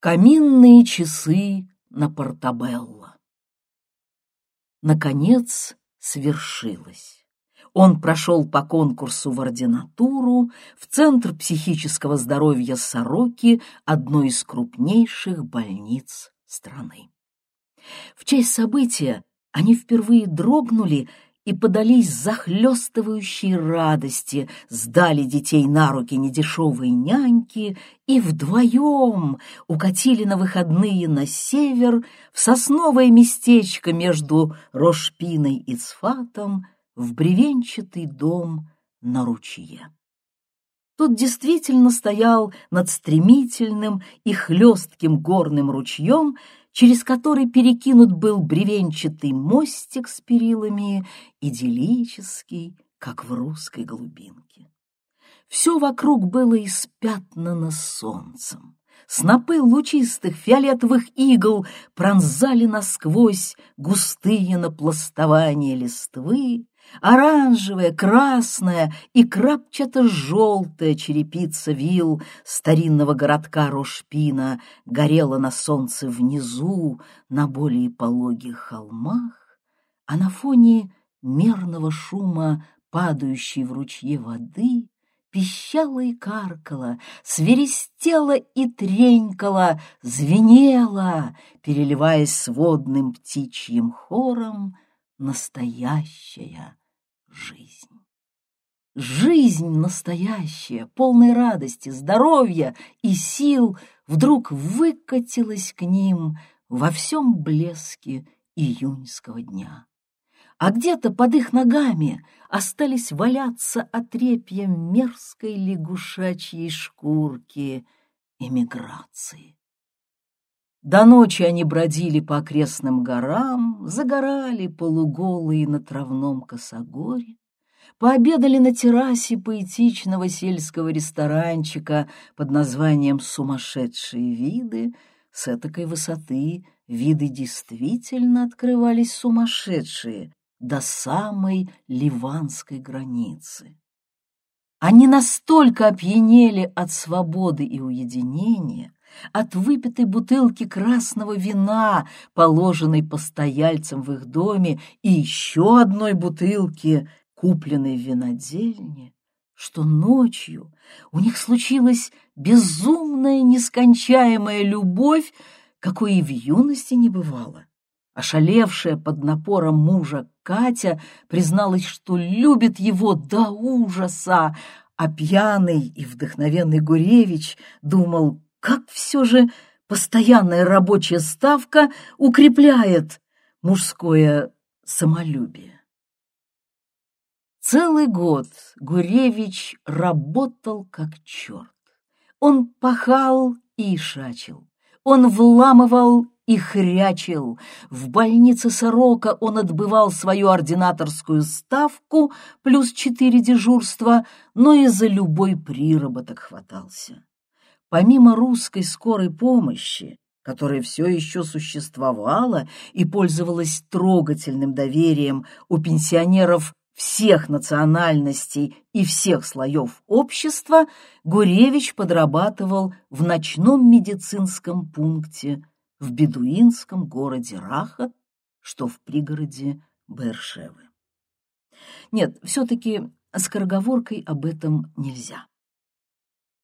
Каминные часы на Портабелло. Наконец свершилось. Он прошел по конкурсу в ординатуру в Центр психического здоровья Сороки, одной из крупнейших больниц страны. В честь события они впервые дрогнули и подались захлестывающей радости, сдали детей на руки недешевые няньки и вдвоем укатили на выходные на север в сосновое местечко между Рошпиной и Цфатом в бревенчатый дом на ручье. Тот действительно стоял над стремительным и хлестким горным ручьем, через который перекинут был бревенчатый мостик с перилами, идиллический, как в русской глубинке. Все вокруг было испятнано солнцем. Снопы лучистых фиолетовых игл пронзали насквозь густые напластования листвы, Оранжевая, красная и крапчато-желтая черепица вил старинного городка Рошпина горела на солнце внизу, на более пологих холмах, а на фоне мерного шума падающей в ручье воды пищала и каркала, свиристела и тренькала, звенела, переливаясь сводным птичьим хором, настоящая жизнь. Жизнь настоящая, полной радости, здоровья и сил, вдруг выкатилась к ним во всем блеске июньского дня. А где-то под их ногами остались валяться отрепья мерзкой лягушачьей шкурки эмиграции. До ночи они бродили по окрестным горам, загорали полуголые на травном косогоре, пообедали на террасе поэтичного сельского ресторанчика под названием «Сумасшедшие виды». С этакой высоты виды действительно открывались сумасшедшие до самой ливанской границы. Они настолько опьянели от свободы и уединения, от выпитой бутылки красного вина, положенной постояльцам в их доме, и еще одной бутылки, купленной в винодельне, что ночью у них случилась безумная нескончаемая любовь, какой и в юности не бывало. Ошалевшая под напором мужа Катя призналась, что любит его до ужаса, а пьяный и вдохновенный Гуревич думал, как все же постоянная рабочая ставка укрепляет мужское самолюбие. Целый год Гуревич работал как черт. Он пахал и шачил, он вламывал и хрячил. В больнице Сорока он отбывал свою ординаторскую ставку плюс четыре дежурства, но и за любой приработок хватался. Помимо русской скорой помощи, которая все еще существовала и пользовалась трогательным доверием у пенсионеров всех национальностей и всех слоев общества, Гуревич подрабатывал в ночном медицинском пункте в бедуинском городе Раха, что в пригороде Бершевы. Нет, все-таки скороговоркой об этом нельзя.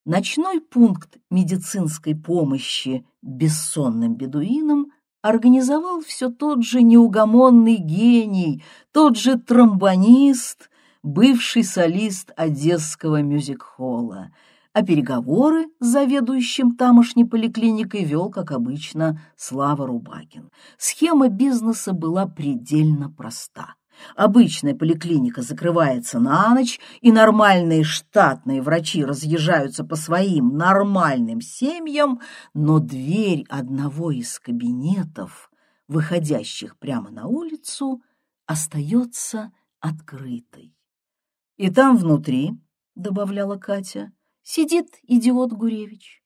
Ночной пункт медицинской помощи бессонным бедуинам организовал все тот же неугомонный гений, тот же тромбонист, бывший солист одесского мюзик-холла, а переговоры с заведующим тамошней поликлиникой вел, как обычно, Слава Рубакин. Схема бизнеса была предельно проста. Обычная поликлиника закрывается на ночь, и нормальные штатные врачи разъезжаются по своим нормальным семьям, но дверь одного из кабинетов, выходящих прямо на улицу, остается открытой. «И там внутри», — добавляла Катя, — «сидит идиот Гуревич».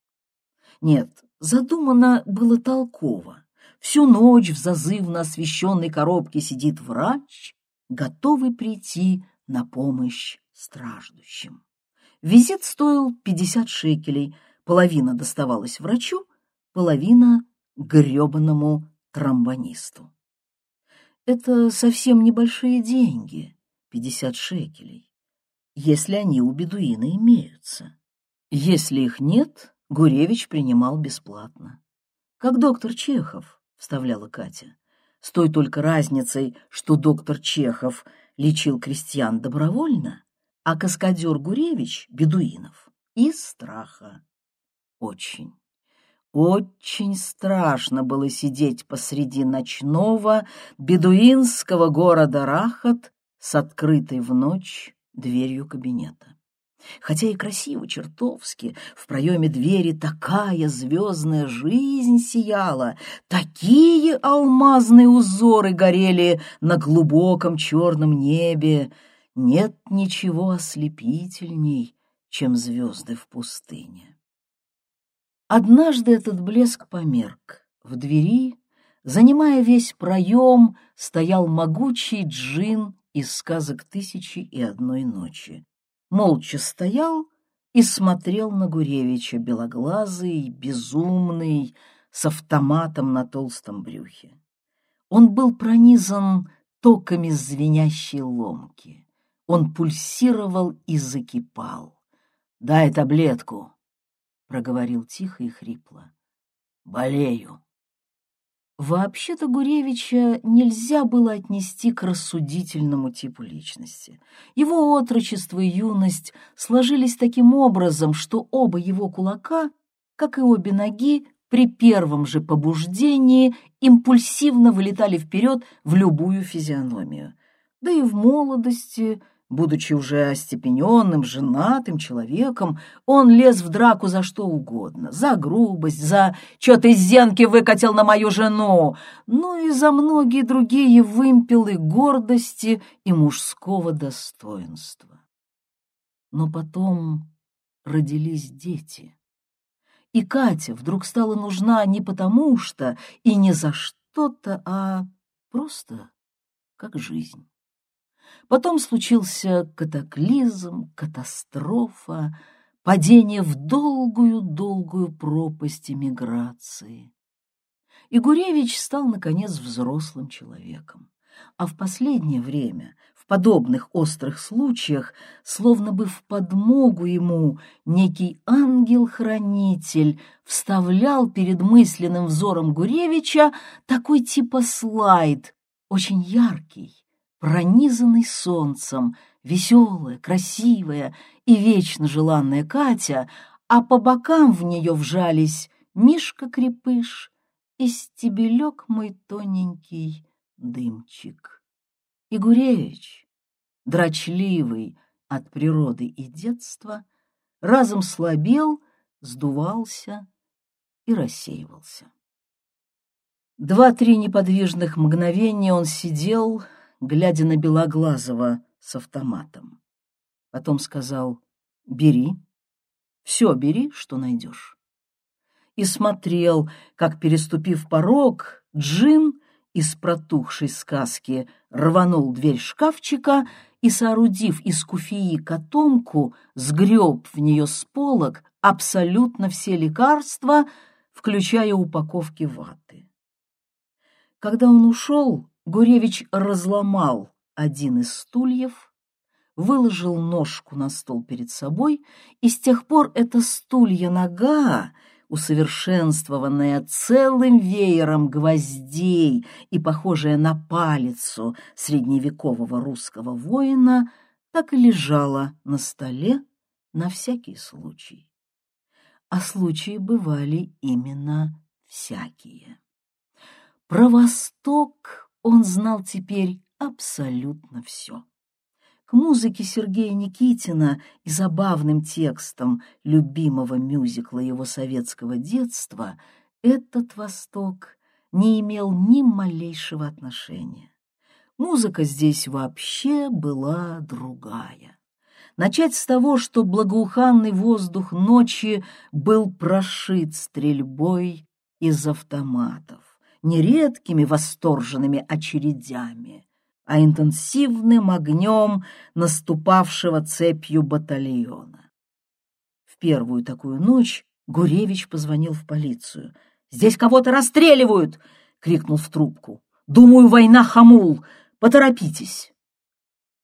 Нет, задумано было толково. Всю ночь в зазывно освещенной коробке сидит врач, готовый прийти на помощь страждущим. Визит стоил 50 шекелей, половина доставалась врачу, половина — гребаному тромбонисту. Это совсем небольшие деньги, 50 шекелей, если они у бедуина имеются. Если их нет, Гуревич принимал бесплатно. Как доктор Чехов, вставляла Катя, с той только разницей, что доктор Чехов лечил крестьян добровольно, а каскадер Гуревич — бедуинов, из страха. Очень, очень страшно было сидеть посреди ночного бедуинского города Рахат с открытой в ночь дверью кабинета. Хотя и красиво чертовски, в проеме двери такая звездная жизнь сияла, такие алмазные узоры горели на глубоком черном небе. Нет ничего ослепительней, чем звезды в пустыне. Однажды этот блеск померк. В двери, занимая весь проем, стоял могучий джин из сказок «Тысячи и одной ночи». Молча стоял и смотрел на Гуревича, белоглазый, безумный, с автоматом на толстом брюхе. Он был пронизан токами звенящей ломки. Он пульсировал и закипал. «Дай таблетку», — проговорил тихо и хрипло. «Болею». Вообще-то Гуревича нельзя было отнести к рассудительному типу личности. Его отрочество и юность сложились таким образом, что оба его кулака, как и обе ноги, при первом же побуждении импульсивно вылетали вперед в любую физиономию. Да и в молодости Будучи уже остепененным, женатым человеком, он лез в драку за что угодно. За грубость, за «чё ты зенки выкатил на мою жену», ну и за многие другие вымпелы гордости и мужского достоинства. Но потом родились дети. И Катя вдруг стала нужна не потому что и не за что-то, а просто как жизнь. Потом случился катаклизм, катастрофа, падение в долгую-долгую пропасть эмиграции. И Гуревич стал, наконец, взрослым человеком. А в последнее время, в подобных острых случаях, словно бы в подмогу ему некий ангел-хранитель вставлял перед мысленным взором Гуревича такой типа слайд, очень яркий, пронизанный солнцем, веселая, красивая и вечно желанная Катя, а по бокам в нее вжались Мишка-крепыш и стебелек мой тоненький дымчик. И дрочливый от природы и детства, разом слабел, сдувался и рассеивался. Два-три неподвижных мгновения он сидел, глядя на Белоглазого с автоматом. Потом сказал «Бери, все бери, что найдешь». И смотрел, как, переступив порог, Джин из протухшей сказки рванул дверь шкафчика и, соорудив из куфии котомку, сгреб в нее с полок абсолютно все лекарства, включая упаковки ваты. Когда он ушел, Гуревич разломал один из стульев, выложил ножку на стол перед собой, и с тех пор эта стулья-нога, усовершенствованная целым веером гвоздей и похожая на палицу средневекового русского воина, так и лежала на столе на всякий случай. А случаи бывали именно всякие. Про Восток он знал теперь абсолютно все. К музыке Сергея Никитина и забавным текстам любимого мюзикла его советского детства этот Восток не имел ни малейшего отношения. Музыка здесь вообще была другая. Начать с того, что благоуханный воздух ночи был прошит стрельбой из автоматов не редкими восторженными очередями, а интенсивным огнем наступавшего цепью батальона. В первую такую ночь Гуревич позвонил в полицию. Здесь кого-то расстреливают!» — крикнул в трубку. «Думаю, война хамул! Поторопитесь!»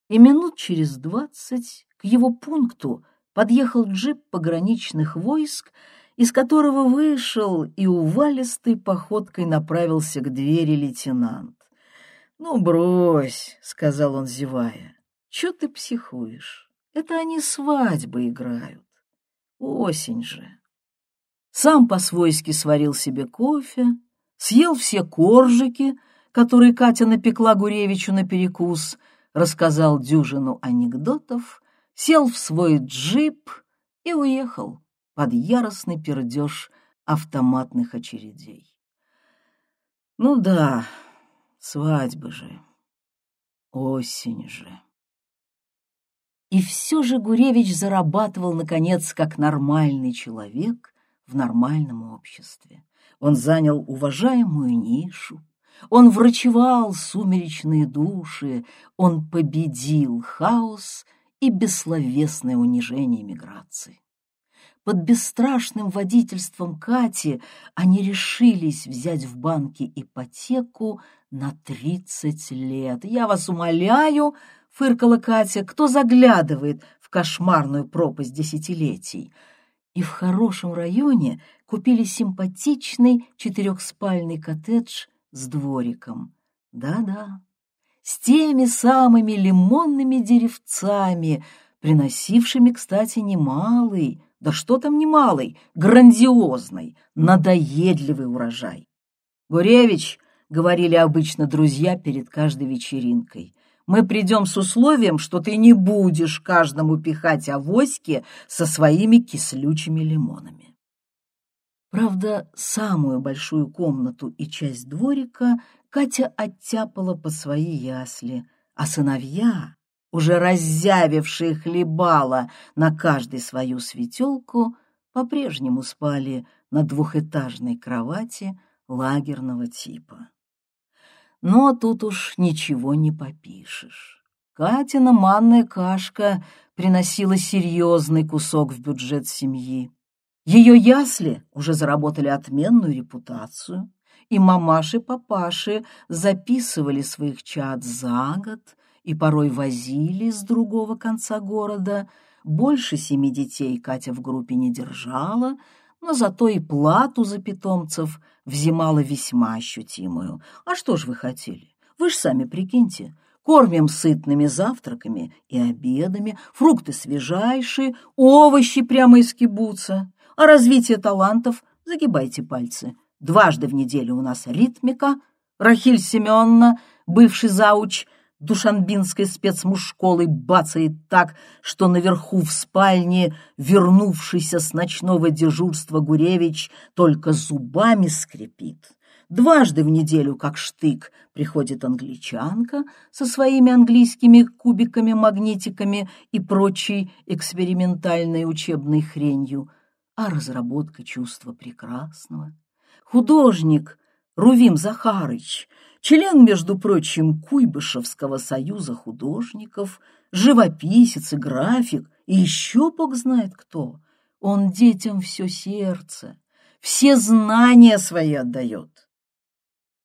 И минут через двадцать к его пункту подъехал джип пограничных войск, из которого вышел и увалистой походкой направился к двери лейтенант. «Ну, брось», — сказал он, зевая, — «чё ты психуешь? Это они свадьбы играют. Осень же». Сам по-свойски сварил себе кофе, съел все коржики, которые Катя напекла Гуревичу на перекус, рассказал дюжину анекдотов, сел в свой джип и уехал под яростный пердеж автоматных очередей. Ну да, свадьбы же, осень же. И все же Гуревич зарабатывал, наконец, как нормальный человек в нормальном обществе. Он занял уважаемую нишу, он врачевал сумеречные души, он победил хаос и бессловесное унижение миграции. Под бесстрашным водительством Кати они решились взять в банке ипотеку на тридцать лет. «Я вас умоляю», — фыркала Катя, — «кто заглядывает в кошмарную пропасть десятилетий?» И в хорошем районе купили симпатичный четырехспальный коттедж с двориком. Да-да, с теми самыми лимонными деревцами, приносившими, кстати, немалый, да что там немалый, грандиозный, надоедливый урожай. «Гуревич», — говорили обычно друзья перед каждой вечеринкой, «мы придем с условием, что ты не будешь каждому пихать авоськи со своими кислючими лимонами». Правда, самую большую комнату и часть дворика Катя оттяпала по свои ясли, а сыновья, уже раззявившие хлебала на каждой свою светелку, по-прежнему спали на двухэтажной кровати лагерного типа. Но тут уж ничего не попишешь. Катина манная кашка приносила серьезный кусок в бюджет семьи. Ее ясли уже заработали отменную репутацию, и мамаши-папаши записывали своих чад за год и порой возили с другого конца города. Больше семи детей Катя в группе не держала, но зато и плату за питомцев взимала весьма ощутимую. А что ж вы хотели? Вы ж сами прикиньте, кормим сытными завтраками и обедами, фрукты свежайшие, овощи прямо из кибуца. А развитие талантов загибайте пальцы. Дважды в неделю у нас ритмика. Рахиль Семеновна, бывший зауч, Душанбинской спецмужшколы бацает так, что наверху в спальне вернувшийся с ночного дежурства Гуревич только зубами скрипит. Дважды в неделю, как штык, приходит англичанка со своими английскими кубиками-магнитиками и прочей экспериментальной учебной хренью, а разработка чувства прекрасного. Художник Рувим Захарыч член, между прочим, Куйбышевского союза художников, живописец и график, и еще бог знает кто. Он детям все сердце, все знания свои отдает.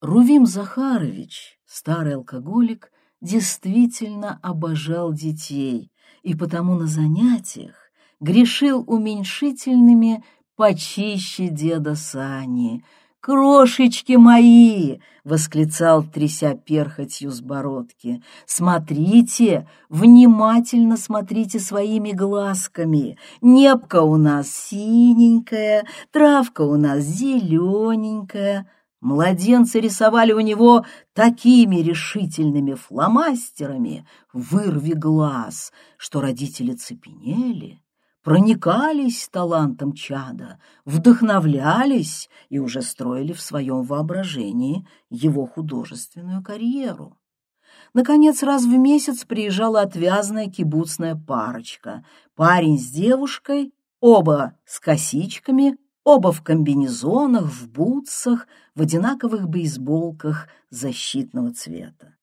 Рувим Захарович, старый алкоголик, действительно обожал детей и потому на занятиях грешил уменьшительными почище деда Сани — «Крошечки мои!» — восклицал, тряся перхотью с бородки. «Смотрите, внимательно смотрите своими глазками. Небка у нас синенькая, травка у нас зелененькая». Младенцы рисовали у него такими решительными фломастерами «Вырви глаз», что родители цепенели проникались талантом чада, вдохновлялись и уже строили в своем воображении его художественную карьеру. Наконец, раз в месяц приезжала отвязная кибуцная парочка. Парень с девушкой, оба с косичками, оба в комбинезонах, в бутсах, в одинаковых бейсболках защитного цвета.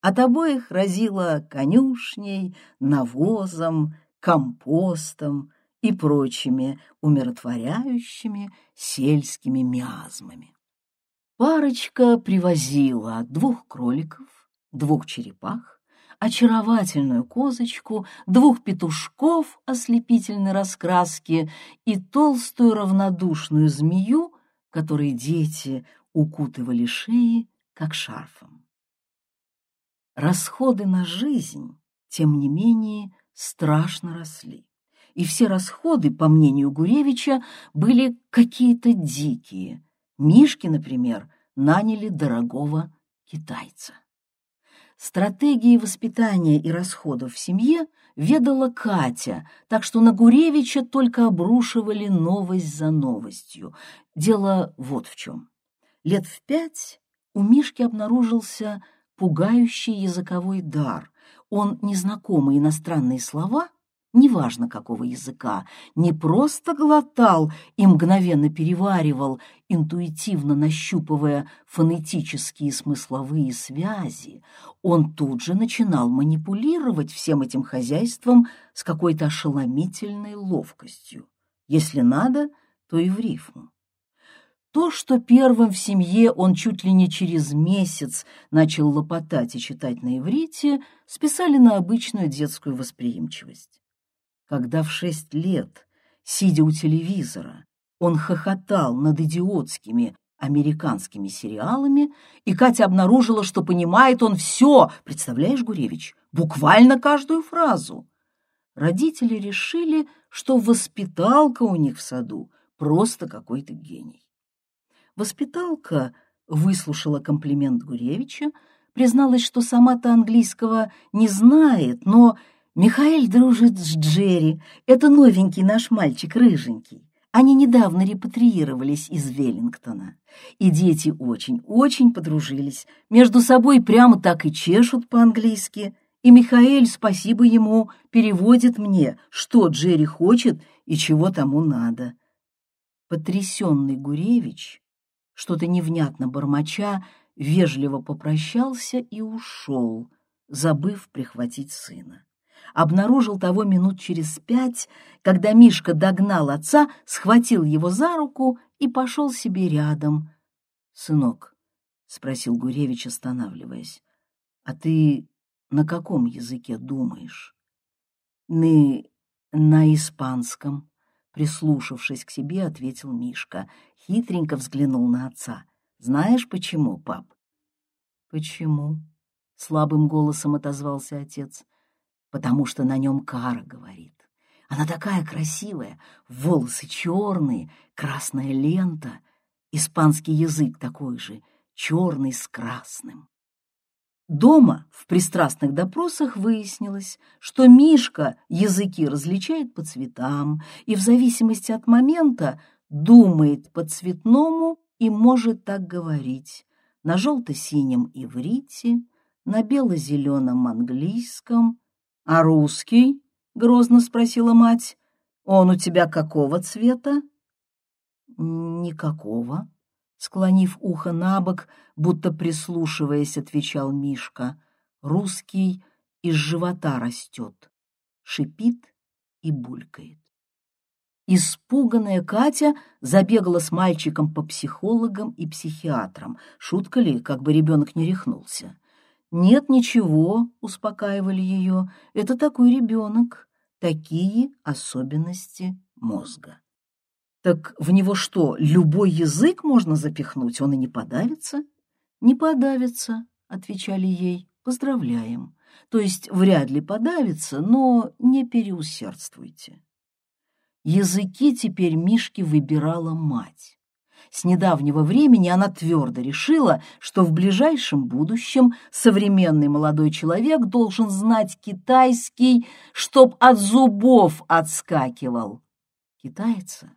От обоих разило конюшней, навозом, компостом и прочими умиротворяющими сельскими миазмами. Парочка привозила двух кроликов, двух черепах, очаровательную козочку, двух петушков ослепительной раскраски и толстую равнодушную змею, которой дети укутывали шеи, как шарфом. Расходы на жизнь, тем не менее, страшно росли. И все расходы, по мнению Гуревича, были какие-то дикие. Мишки, например, наняли дорогого китайца. Стратегией воспитания и расходов в семье ведала Катя, так что на Гуревича только обрушивали новость за новостью. Дело вот в чем. Лет в пять у Мишки обнаружился пугающий языковой дар. Он незнакомые иностранные слова неважно какого языка, не просто глотал и мгновенно переваривал, интуитивно нащупывая фонетические смысловые связи, он тут же начинал манипулировать всем этим хозяйством с какой-то ошеломительной ловкостью. Если надо, то и в рифму. То, что первым в семье он чуть ли не через месяц начал лопотать и читать на иврите, списали на обычную детскую восприимчивость когда в шесть лет, сидя у телевизора, он хохотал над идиотскими американскими сериалами, и Катя обнаружила, что понимает он все, представляешь, Гуревич, буквально каждую фразу. Родители решили, что воспиталка у них в саду просто какой-то гений. Воспиталка выслушала комплимент Гуревича, призналась, что сама-то английского не знает, но Михаил дружит с Джерри. Это новенький наш мальчик, рыженький. Они недавно репатриировались из Веллингтона. И дети очень-очень подружились. Между собой прямо так и чешут по-английски. И Михаил, спасибо ему, переводит мне, что Джерри хочет и чего тому надо. Потрясенный Гуревич, что-то невнятно бормоча, вежливо попрощался и ушел, забыв прихватить сына обнаружил того минут через пять, когда Мишка догнал отца, схватил его за руку и пошел себе рядом. — Сынок, — спросил Гуревич, останавливаясь, — а ты на каком языке думаешь? — Мы на испанском, — прислушавшись к себе, ответил Мишка. Хитренько взглянул на отца. — Знаешь, почему, пап? — Почему? — слабым голосом отозвался отец потому что на нем Кара говорит. Она такая красивая, волосы черные, красная лента, испанский язык такой же, черный с красным. Дома в пристрастных допросах выяснилось, что Мишка языки различает по цветам и в зависимости от момента думает по-цветному и может так говорить на желто-синем иврите, на бело-зеленом английском, «А русский?» — грозно спросила мать. «Он у тебя какого цвета?» «Никакого», — склонив ухо на бок, будто прислушиваясь, отвечал Мишка. «Русский из живота растет, шипит и булькает». Испуганная Катя забегала с мальчиком по психологам и психиатрам. Шутка ли, как бы ребенок не рехнулся. «Нет, ничего», — успокаивали ее, — «это такой ребенок, такие особенности мозга». Так в него что, любой язык можно запихнуть, он и не подавится? Не подавится, отвечали ей, поздравляем. То есть вряд ли подавится, но не переусердствуйте. Языки теперь Мишке выбирала мать. С недавнего времени она твердо решила, что в ближайшем будущем современный молодой человек должен знать китайский, чтоб от зубов отскакивал. Китайца,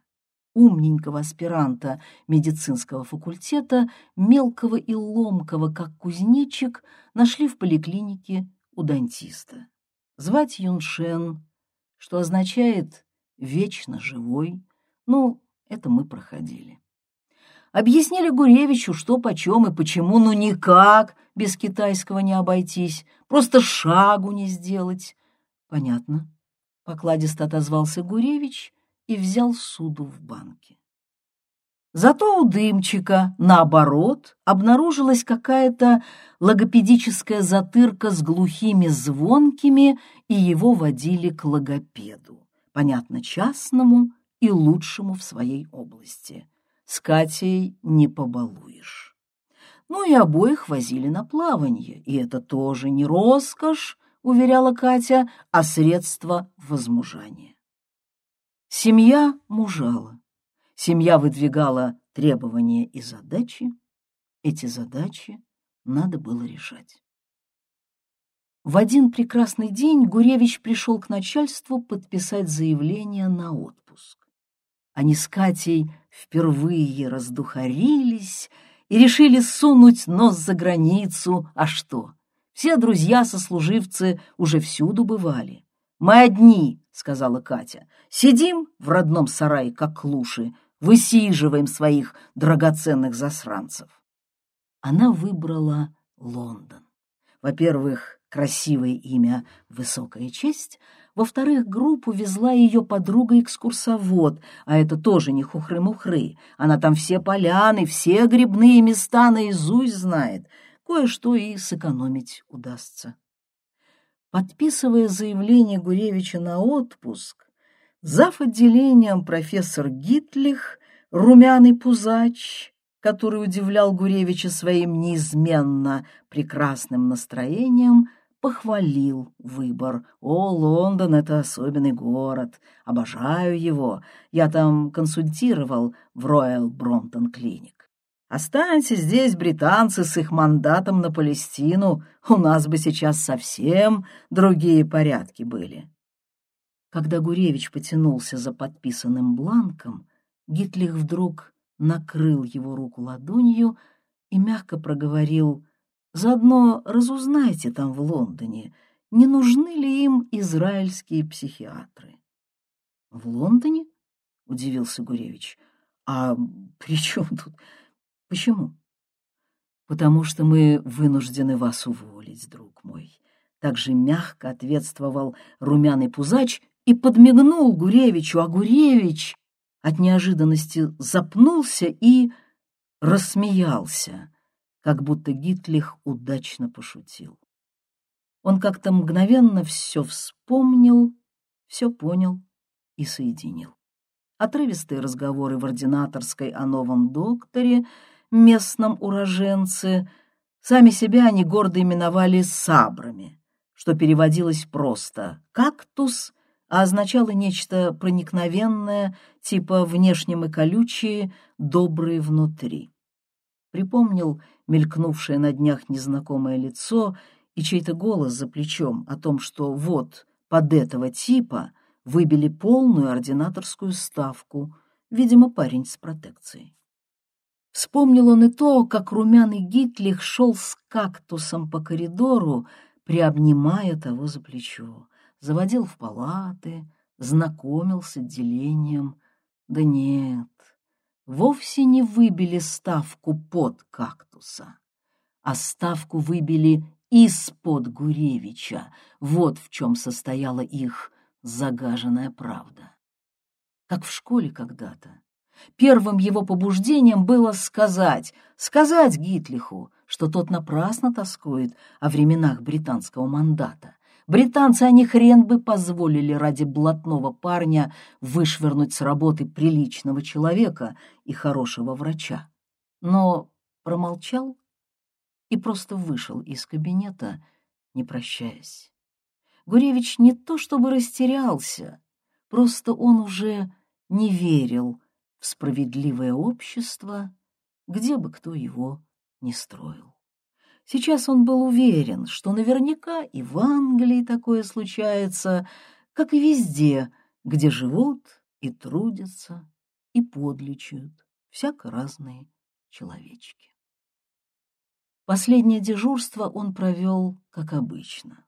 умненького аспиранта медицинского факультета, мелкого и ломкого, как кузнечик, нашли в поликлинике у дантиста. Звать Юншен, что означает «вечно живой». Ну, это мы проходили. Объяснили Гуревичу, что почем и почему, ну никак без китайского не обойтись, просто шагу не сделать. Понятно. Покладисто отозвался Гуревич и взял суду в банке. Зато у Дымчика, наоборот, обнаружилась какая-то логопедическая затырка с глухими звонкими, и его водили к логопеду, понятно, частному и лучшему в своей области. С Катей не побалуешь. Ну и обоих возили на плавание, и это тоже не роскошь, уверяла Катя, а средство возмужания. Семья мужала. Семья выдвигала требования и задачи. Эти задачи надо было решать. В один прекрасный день Гуревич пришел к начальству подписать заявление на отпуск. Они с Катей впервые раздухарились и решили сунуть нос за границу. А что? Все друзья-сослуживцы уже всюду бывали. «Мы одни», — сказала Катя, — «сидим в родном сарае, как клуши, высиживаем своих драгоценных засранцев». Она выбрала Лондон. Во-первых, красивое имя «Высокая честь», во-вторых, группу везла ее подруга-экскурсовод, а это тоже не хухры-мухры. Она там все поляны, все грибные места наизусть знает — кое-что и сэкономить удастся. Подписывая заявление Гуревича на отпуск, зав. отделением профессор Гитлих, румяный пузач, который удивлял Гуревича своим неизменно прекрасным настроением, похвалил выбор. «О, Лондон — это особенный город. Обожаю его. Я там консультировал в Роyal Бромптон Клиник. Останься здесь, британцы, с их мандатом на Палестину, у нас бы сейчас совсем другие порядки были. Когда Гуревич потянулся за подписанным бланком, Гитлих вдруг накрыл его руку ладонью и мягко проговорил «Заодно разузнайте там в Лондоне, не нужны ли им израильские психиатры». «В Лондоне?» — удивился Гуревич. «А при чем тут Почему? Потому что мы вынуждены вас уволить, друг мой. Так же мягко ответствовал румяный пузач и подмигнул Гуревичу, а Гуревич от неожиданности запнулся и рассмеялся, как будто Гитлих удачно пошутил. Он как-то мгновенно все вспомнил, все понял и соединил. Отрывистые разговоры в ординаторской о новом докторе — местном уроженце. Сами себя они гордо именовали сабрами, что переводилось просто «кактус», а означало нечто проникновенное, типа внешне мы колючие, добрые внутри. Припомнил мелькнувшее на днях незнакомое лицо и чей-то голос за плечом о том, что вот под этого типа выбили полную ординаторскую ставку, видимо, парень с протекцией. Вспомнил он и то, как румяный Гитлих шел с кактусом по коридору, приобнимая того за плечо, заводил в палаты, знакомил с отделением. Да нет, вовсе не выбили ставку под кактуса, а ставку выбили из-под Гуревича. Вот в чем состояла их загаженная правда. Как в школе когда-то Первым его побуждением было сказать, сказать Гитлиху, что тот напрасно тоскует о временах британского мандата. Британцы они хрен бы позволили ради блатного парня вышвырнуть с работы приличного человека и хорошего врача. Но промолчал и просто вышел из кабинета, не прощаясь. Гуревич не то чтобы растерялся, просто он уже не верил, справедливое общество, где бы кто его ни строил. Сейчас он был уверен, что наверняка и в Англии такое случается, как и везде, где живут и трудятся и подлечают всяко разные человечки. Последнее дежурство он провел, как обычно.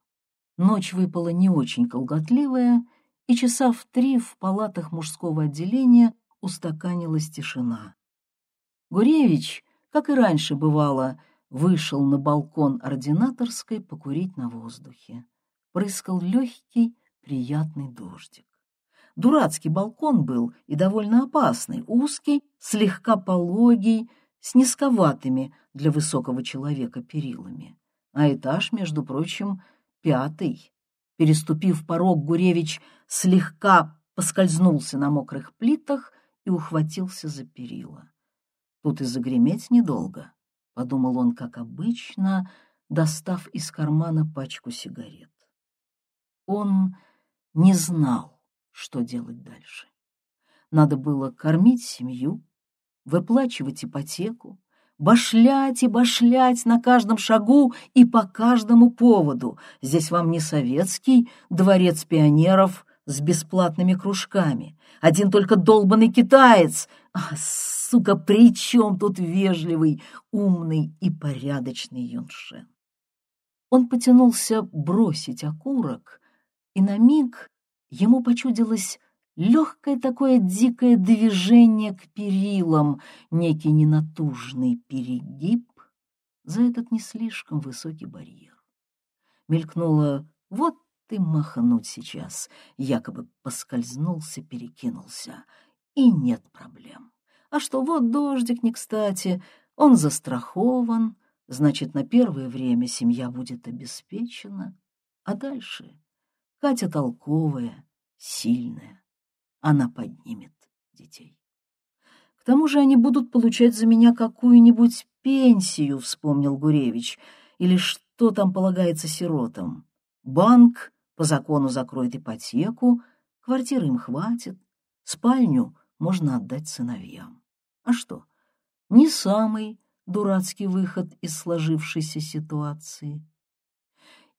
Ночь выпала не очень колготливая, и часа в три в палатах мужского отделения устаканилась тишина. Гуревич, как и раньше бывало, вышел на балкон ординаторской покурить на воздухе. Прыскал легкий, приятный дождик. Дурацкий балкон был и довольно опасный, узкий, слегка пологий, с низковатыми для высокого человека перилами. А этаж, между прочим, пятый. Переступив порог, Гуревич слегка поскользнулся на мокрых плитах и ухватился за перила. Тут и загреметь недолго, — подумал он, как обычно, достав из кармана пачку сигарет. Он не знал, что делать дальше. Надо было кормить семью, выплачивать ипотеку, башлять и башлять на каждом шагу и по каждому поводу. Здесь вам не советский дворец пионеров с бесплатными кружками. Один только долбанный китаец. А, сука, при чем тут вежливый, умный и порядочный Юншен? Он потянулся бросить окурок, и на миг ему почудилось легкое такое дикое движение к перилам, некий ненатужный перегиб за этот не слишком высокий барьер. Мелькнуло «вот ты махнуть сейчас», якобы поскользнулся, перекинулся, и нет проблем. А что вот дождик не кстати, он застрахован, значит, на первое время семья будет обеспечена, а дальше Катя толковая, сильная она поднимет детей. К тому же они будут получать за меня какую-нибудь пенсию, вспомнил Гуревич, или что там полагается сиротам. Банк по закону закроет ипотеку, квартиры им хватит, спальню можно отдать сыновьям. А что, не самый дурацкий выход из сложившейся ситуации.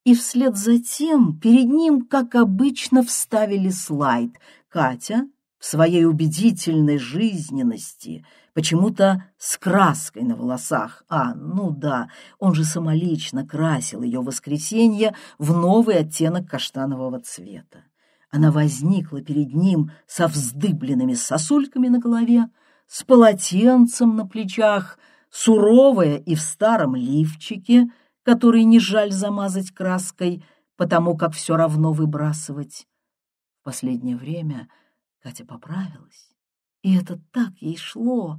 И вслед за тем перед ним, как обычно, вставили слайд, Катя в своей убедительной жизненности, почему-то с краской на волосах. А, ну да, он же самолично красил ее воскресенье в новый оттенок каштанового цвета. Она возникла перед ним со вздыбленными сосульками на голове, с полотенцем на плечах, суровая и в старом лифчике, который не жаль замазать краской, потому как все равно выбрасывать. В последнее время Катя поправилась, и это так ей шло.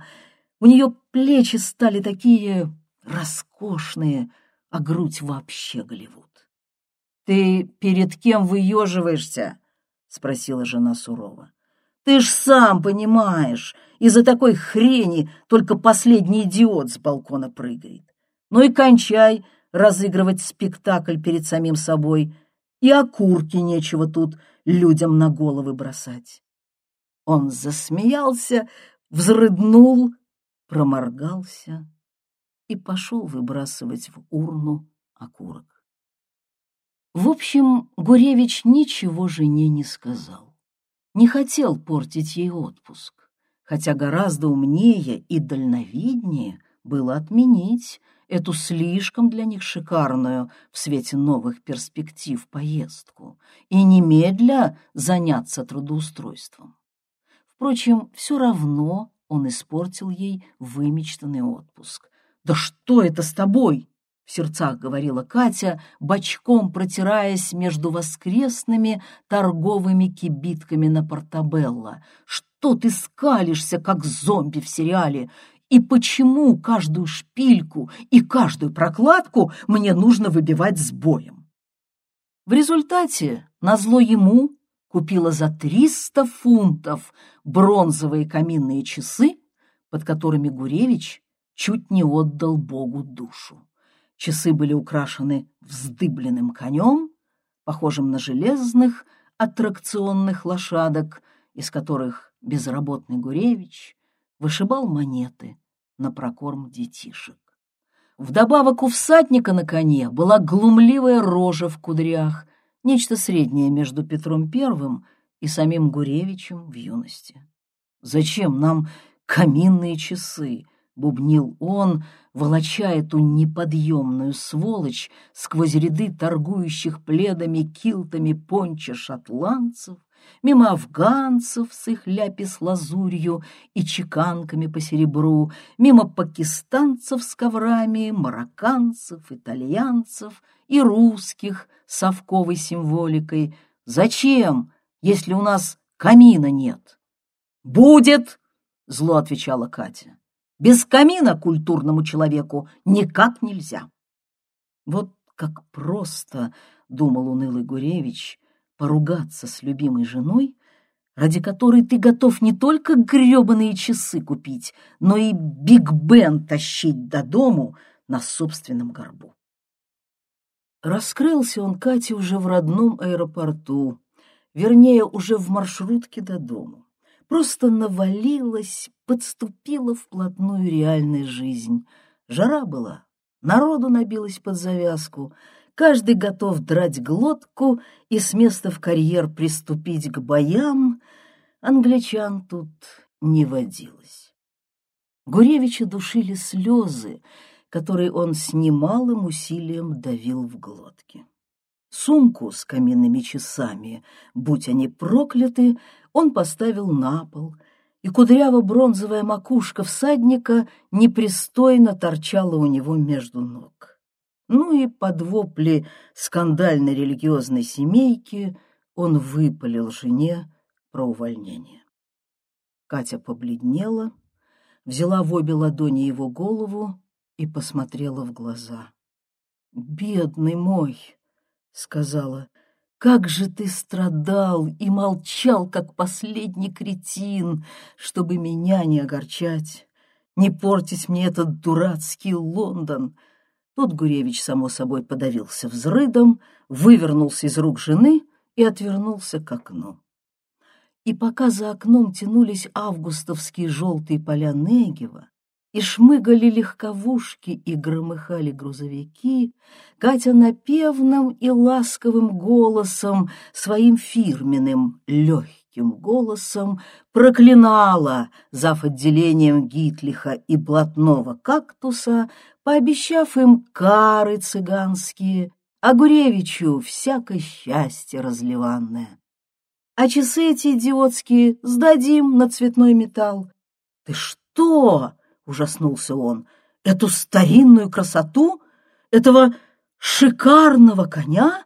У нее плечи стали такие роскошные, а грудь вообще Голливуд. — Ты перед кем выеживаешься? — спросила жена сурово. — Ты ж сам понимаешь, из-за такой хрени только последний идиот с балкона прыгает. Ну и кончай разыгрывать спектакль перед самим собой, и окурки нечего тут людям на головы бросать. Он засмеялся, взрыднул, проморгался и пошел выбрасывать в урну окурок. В общем, Гуревич ничего жене не сказал. Не хотел портить ей отпуск, хотя гораздо умнее и дальновиднее было отменить эту слишком для них шикарную в свете новых перспектив поездку и немедля заняться трудоустройством. Впрочем, все равно он испортил ей вымечтанный отпуск. «Да что это с тобой?» — в сердцах говорила Катя, бочком протираясь между воскресными торговыми кибитками на Портабелло. «Что ты скалишься, как зомби в сериале? И почему каждую шпильку и каждую прокладку мне нужно выбивать с боем? В результате, назло ему, купила за 300 фунтов бронзовые каминные часы, под которыми Гуревич чуть не отдал Богу душу. Часы были украшены вздыбленным конем, похожим на железных аттракционных лошадок, из которых безработный Гуревич вышибал монеты на прокорм детишек. Вдобавок у всадника на коне была глумливая рожа в кудрях, нечто среднее между Петром Первым и самим Гуревичем в юности. «Зачем нам каминные часы?» — бубнил он, волоча эту неподъемную сволочь сквозь ряды торгующих пледами, килтами понча шотландцев, мимо афганцев с их ляпис-лазурью и чеканками по серебру, мимо пакистанцев с коврами, марокканцев, итальянцев и русских с совковой символикой. Зачем, если у нас камина нет. Будет, зло отвечала Катя. Без камина культурному человеку никак нельзя. Вот как просто, думал унылый Гуревич, поругаться с любимой женой, ради которой ты готов не только гребаные часы купить, но и Биг Бен тащить до дому на собственном горбу. Раскрылся он Кате уже в родном аэропорту, вернее, уже в маршрутке до дому. Просто навалилась, подступила вплотную реальная жизнь. Жара была, народу набилась под завязку, каждый готов драть глотку и с места в карьер приступить к боям, англичан тут не водилось. Гуревича душили слезы, который он с немалым усилием давил в глотке. Сумку с каминными часами, будь они прокляты, он поставил на пол, и кудряво-бронзовая макушка всадника непристойно торчала у него между ног. Ну и под вопли скандальной религиозной семейки он выпалил жене про увольнение. Катя побледнела, взяла в обе ладони его голову и посмотрела в глаза. «Бедный мой!» — сказала. «Как же ты страдал и молчал, как последний кретин, чтобы меня не огорчать, не портить мне этот дурацкий Лондон!» Тут Гуревич, само собой, подавился взрыдом, вывернулся из рук жены и отвернулся к окну. И пока за окном тянулись августовские желтые поля Негева, и шмыгали легковушки, и громыхали грузовики, Катя напевным и ласковым голосом, своим фирменным легким голосом проклинала зав. отделением Гитлиха и блатного кактуса, пообещав им кары цыганские, а Гуревичу всякое счастье разливанное. А часы эти идиотские сдадим на цветной металл. Ты что? Ужаснулся он. «Эту старинную красоту? Этого шикарного коня?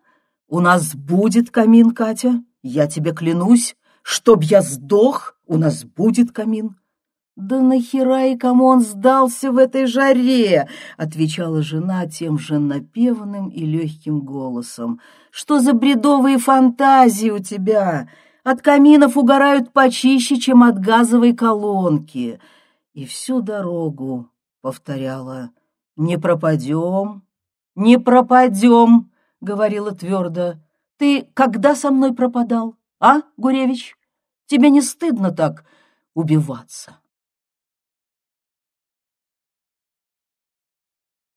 У нас будет камин, Катя, я тебе клянусь, чтоб я сдох, у нас будет камин». «Да нахера и кому он сдался в этой жаре?» — отвечала жена тем же напеванным и легким голосом. «Что за бредовые фантазии у тебя? От каминов угорают почище, чем от газовой колонки и всю дорогу повторяла «Не пропадем, не пропадем», — говорила твердо. «Ты когда со мной пропадал, а, Гуревич? Тебе не стыдно так убиваться?»